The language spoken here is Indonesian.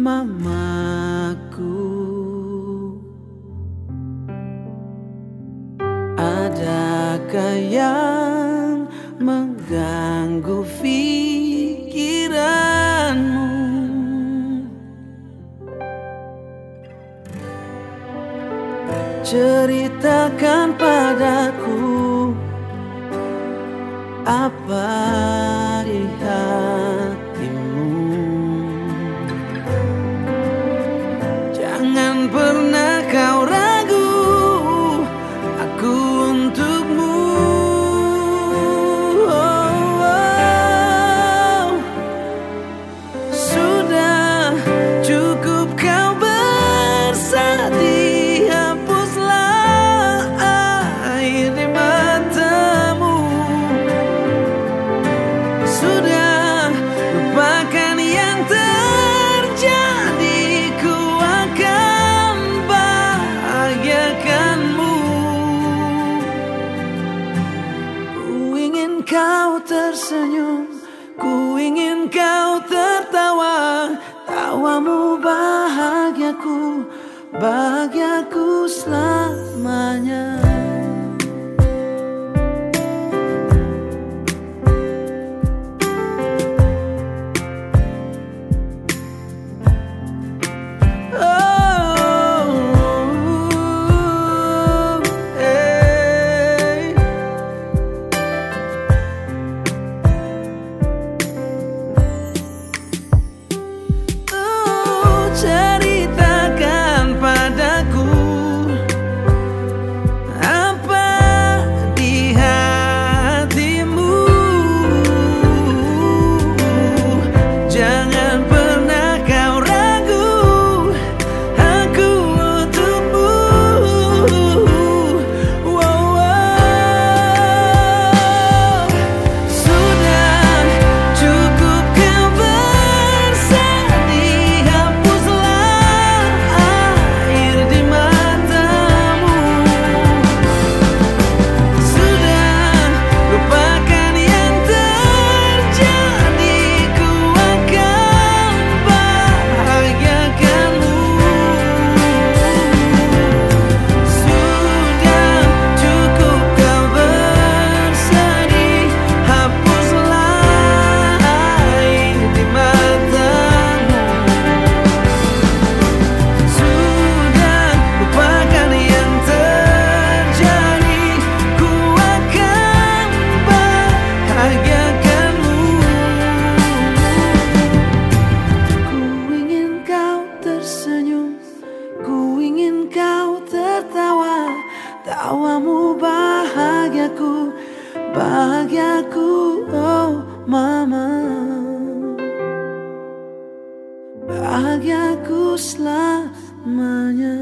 mamaku. Adakah yang mengganggu pikiranmu? Ceritakan padaku apa tersenyum Ku ingin kau tertawa. Tawamu bahagiaku Bahagiaku selamanya. kamu bahagiaku Bahagiaku oh mama. Bahagiaku selamanya.